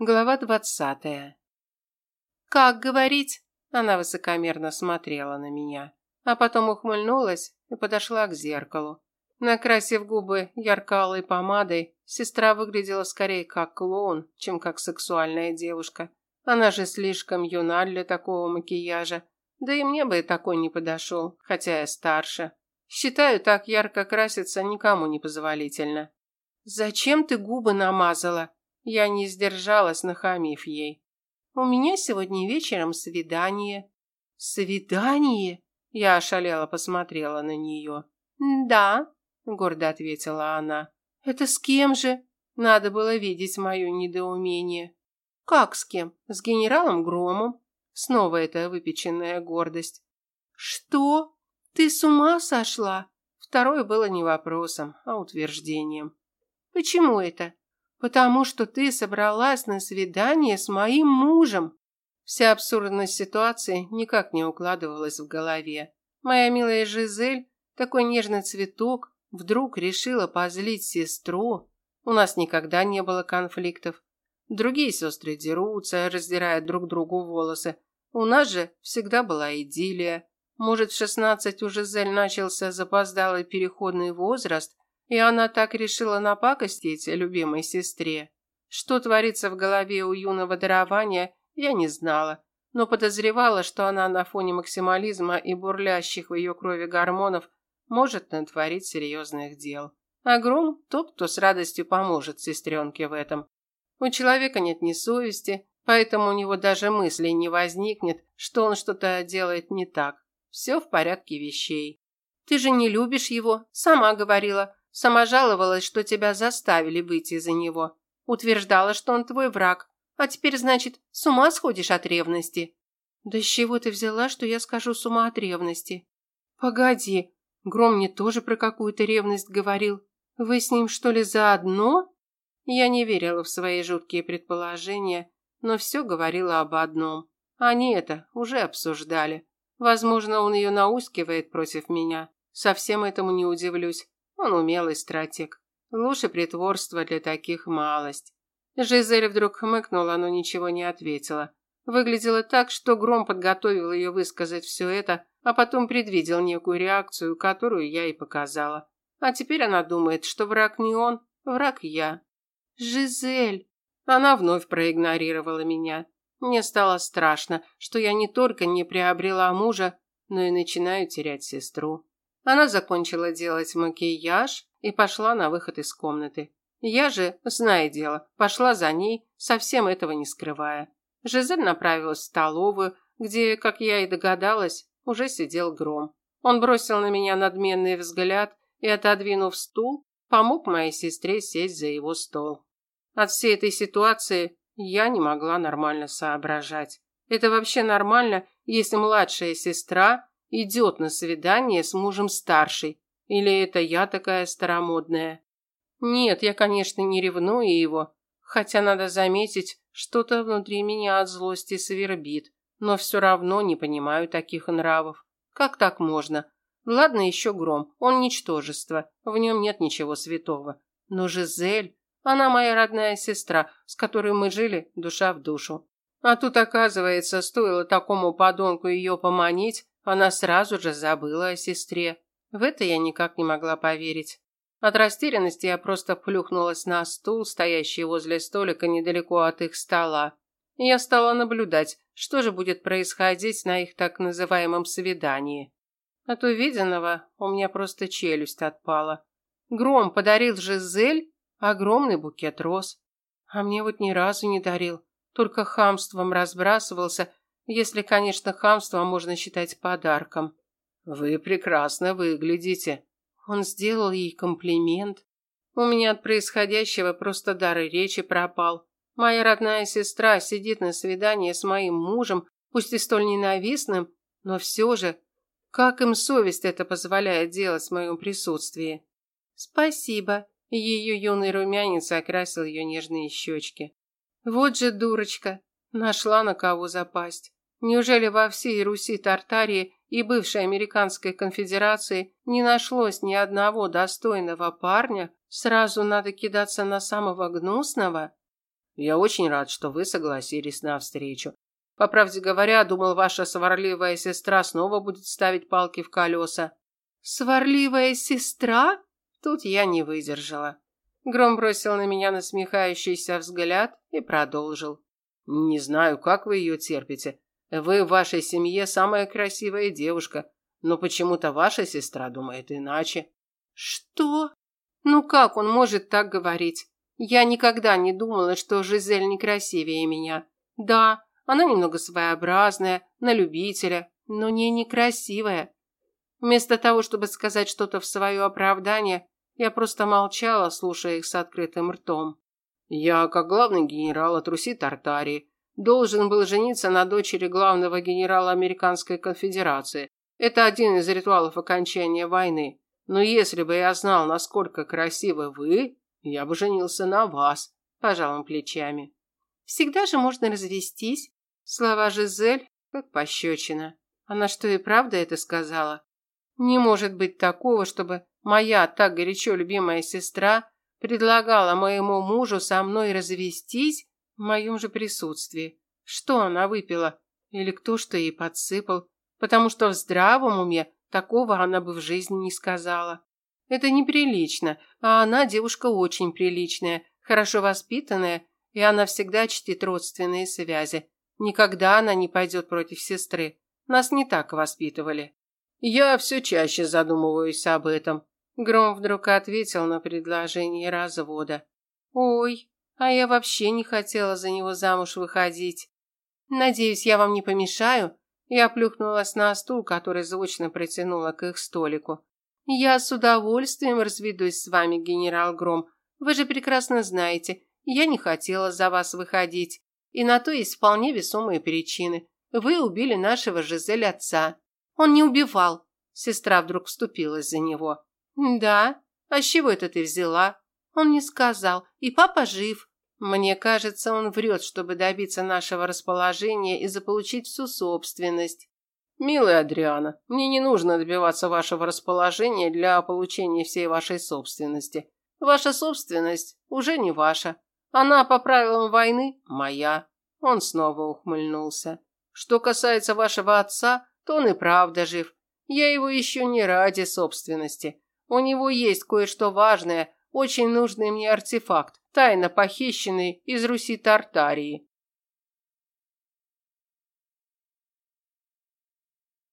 Глава двадцатая. «Как говорить?» Она высокомерно смотрела на меня, а потом ухмыльнулась и подошла к зеркалу. Накрасив губы ярко-алой помадой, сестра выглядела скорее как клоун, чем как сексуальная девушка. Она же слишком юна для такого макияжа. Да и мне бы такой не подошел, хотя я старше. Считаю, так ярко краситься никому не позволительно. «Зачем ты губы намазала?» Я не сдержалась, нахамив ей. «У меня сегодня вечером свидание». «Свидание?» Я ошалела посмотрела на нее. «Да», – гордо ответила она. «Это с кем же?» Надо было видеть мое недоумение. «Как с кем? С генералом Громом?» Снова эта выпеченная гордость. «Что? Ты с ума сошла?» Второе было не вопросом, а утверждением. «Почему это?» Потому что ты собралась на свидание с моим мужем. Вся абсурдность ситуации никак не укладывалась в голове. Моя милая Жизель, такой нежный цветок, вдруг решила позлить сестру. У нас никогда не было конфликтов. Другие сестры дерутся, раздирая друг другу волосы. У нас же всегда была идиллия. Может, в шестнадцать у Жизель начался запоздалый переходный возраст, и она так решила напакостить любимой сестре. Что творится в голове у юного дарования, я не знала, но подозревала, что она на фоне максимализма и бурлящих в ее крови гормонов может натворить серьезных дел. А Гром – тот, кто с радостью поможет сестренке в этом. У человека нет ни совести, поэтому у него даже мысли не возникнет, что он что-то делает не так. Все в порядке вещей. «Ты же не любишь его, сама говорила. Сама жаловалась, что тебя заставили выйти за него. Утверждала, что он твой враг. А теперь, значит, с ума сходишь от ревности. Да с чего ты взяла, что я скажу с ума от ревности? Погоди, Гром мне тоже про какую-то ревность говорил. Вы с ним что ли заодно? Я не верила в свои жуткие предположения, но все говорило об одном. Они это уже обсуждали. Возможно, он ее наускивает против меня. Совсем этому не удивлюсь. Он умелый стратег. Лучше притворства для таких малость. Жизель вдруг хмыкнула, но ничего не ответила. Выглядело так, что Гром подготовил ее высказать все это, а потом предвидел некую реакцию, которую я и показала. А теперь она думает, что враг не он, враг я. «Жизель!» Она вновь проигнорировала меня. Мне стало страшно, что я не только не приобрела мужа, но и начинаю терять сестру. Она закончила делать макияж и пошла на выход из комнаты. Я же, зная дело, пошла за ней, совсем этого не скрывая. Жизель направилась в столовую, где, как я и догадалась, уже сидел Гром. Он бросил на меня надменный взгляд и, отодвинув стул, помог моей сестре сесть за его стол. От всей этой ситуации я не могла нормально соображать. Это вообще нормально, если младшая сестра идет на свидание с мужем старшей. Или это я такая старомодная? Нет, я, конечно, не ревную его, хотя надо заметить, что-то внутри меня от злости свербит, но все равно не понимаю таких нравов. Как так можно? Ладно еще Гром, он ничтожество, в нем нет ничего святого. Но Жизель, она моя родная сестра, с которой мы жили душа в душу. А тут, оказывается, стоило такому подонку ее поманить, она сразу же забыла о сестре. В это я никак не могла поверить. От растерянности я просто плюхнулась на стул, стоящий возле столика недалеко от их стола. Я стала наблюдать, что же будет происходить на их так называемом свидании. От увиденного у меня просто челюсть отпала. Гром подарил Жизель огромный букет роз. А мне вот ни разу не дарил, только хамством разбрасывался если, конечно, хамство можно считать подарком. Вы прекрасно выглядите. Он сделал ей комплимент. У меня от происходящего просто дар речи пропал. Моя родная сестра сидит на свидании с моим мужем, пусть и столь ненавистным, но все же, как им совесть это позволяет делать в моем присутствии? Спасибо. Ее юный румянец окрасил ее нежные щечки. Вот же дурочка, нашла на кого запасть. Неужели во всей Руси Тартарии и бывшей Американской конфедерации не нашлось ни одного достойного парня? Сразу надо кидаться на самого гнусного? Я очень рад, что вы согласились на встречу. По правде говоря, думал, ваша сварливая сестра снова будет ставить палки в колеса. Сварливая сестра? Тут я не выдержала. Гром бросил на меня насмехающийся взгляд и продолжил. Не знаю, как вы ее терпите. Вы в вашей семье самая красивая девушка, но почему-то ваша сестра думает иначе. Что? Ну как он может так говорить? Я никогда не думала, что Жизель некрасивее меня. Да, она немного своеобразная, на любителя, но не некрасивая. Вместо того, чтобы сказать что-то в свое оправдание, я просто молчала, слушая их с открытым ртом. Я, как главный генерал от Руси Тартарии, должен был жениться на дочери главного генерала Американской конфедерации. Это один из ритуалов окончания войны. Но если бы я знал, насколько красивы вы, я бы женился на вас, пожал он плечами. Всегда же можно развестись. Слова Жизель как пощечина. Она что и правда это сказала? Не может быть такого, чтобы моя так горячо любимая сестра предлагала моему мужу со мной развестись в моем же присутствии. Что она выпила? Или кто что ей подсыпал? Потому что в здравом уме такого она бы в жизни не сказала. Это неприлично, а она девушка очень приличная, хорошо воспитанная, и она всегда чтит родственные связи. Никогда она не пойдет против сестры. Нас не так воспитывали. Я все чаще задумываюсь об этом. Гром вдруг ответил на предложение развода. Ой, а я вообще не хотела за него замуж выходить. Надеюсь, я вам не помешаю? Я плюхнулась на стул, который звучно протянула к их столику. Я с удовольствием разведусь с вами, генерал Гром. Вы же прекрасно знаете, я не хотела за вас выходить. И на то есть вполне весомые причины. Вы убили нашего Жизель отца. Он не убивал. Сестра вдруг вступилась за него. Да? А с чего это ты взяла? Он не сказал. И папа жив. Мне кажется, он врет, чтобы добиться нашего расположения и заполучить всю собственность. Милая Адриана, мне не нужно добиваться вашего расположения для получения всей вашей собственности. Ваша собственность уже не ваша. Она по правилам войны моя. Он снова ухмыльнулся. Что касается вашего отца, то он и правда жив. Я его еще не ради собственности. У него есть кое-что важное, очень нужный мне артефакт, тайно похищенный из Руси Тартарии.